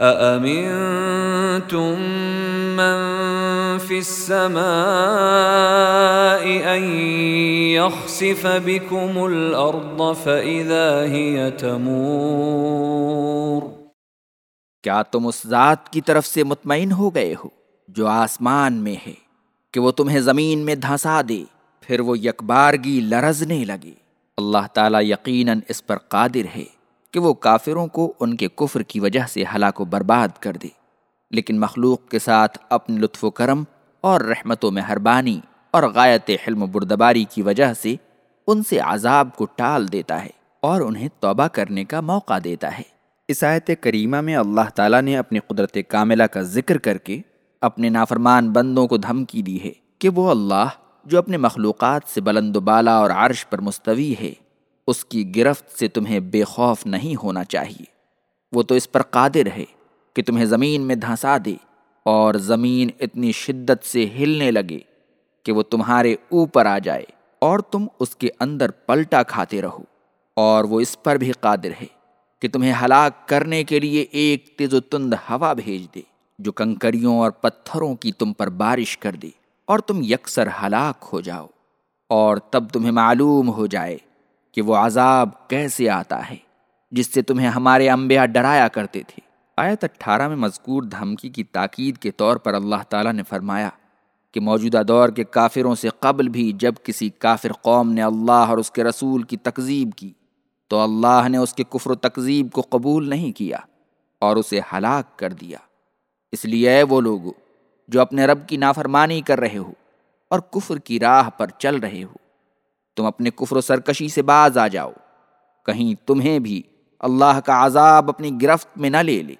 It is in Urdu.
أأمنتم من في السماء أن يخسف بكم الأرض فإذا هي تمور کیا تم اس ذات کی طرف سے مطمئن ہو گئے ہو جو آسمان میں ہے کہ وہ تمہیں زمین میں دھنسا دے، پھر وہ یکبارگی لرزنے لگے؟ اللہ تعالیٰ یقیناً اس پر قادر ہے۔ کہ وہ کافروں کو ان کے کفر کی وجہ سے ہلاک و برباد کر دے۔ لیکن مخلوق کے ساتھ اپنے لطف و کرم اور رحمت و مہربانی اور غایت حلم و بردباری کی وجہ سے ان سے عذاب کو ٹال دیتا ہے اور انہیں توبہ کرنے کا موقع دیتا ہے۔ اس آیت کریمہ میں اللہ تعالیٰ نے اپنی قدرت کاملہ کا ذکر کر کے اپنے نافرمان بندوں کو دھمکی دی ہے کہ وہ اللہ جو اپنے مخلوقات سے بلند و بالا اور عرش پر مستوی ہے اس کی گرفت سے تمہیں بے خوف نہیں ہونا چاہیے۔ وہ تو اس پر قادر ہے کہ تمہیں زمین میں دھنسا دے اور زمین اتنی شدت سے ہلنے لگے کہ وہ تمہارے اوپر آ جائے اور تم اس کے اندر پلٹا کھاتے رہو۔ اور وہ اس پر بھی قادر ہے کہ تمہیں ہلاک کرنے کے لیے ایک تیز و تند ہوا بھیج دے جو کنکریوں اور پتھروں کی تم پر بارش کر دے اور تم یکسر ہلاک ہو جاؤ اور تب تمہیں معلوم ہو جائے کہ وہ عذاب کیسے آتا ہے، جس سے تمہیں ہمارے انبیاء ڈرایا کرتے تھے۔ آیت اٹھارہ میں مذکور دھمکی کی تاکید کے طور پر اللہ تعالیٰ نے فرمایا کہ موجودہ دور کے کافروں سے قبل بھی جب کسی کافر قوم نے اللہ اور اس کے رسول کی تکذیب کی، تو اللہ نے اس کے کفر و تکذیب کو قبول نہیں کیا اور اسے ہلاک کر دیا۔ اس لیے اے وہ لوگ جو اپنے رب کی نافرمانی کر رہے ہو اور کفر کی راہ پر چل رہے ہو تم اپنے کفر و سرکشی سے باز آ جاؤ۔ کہیں تمہیں بھی اللہ کا عذاب اپنی گرفت میں نہ لے لے۔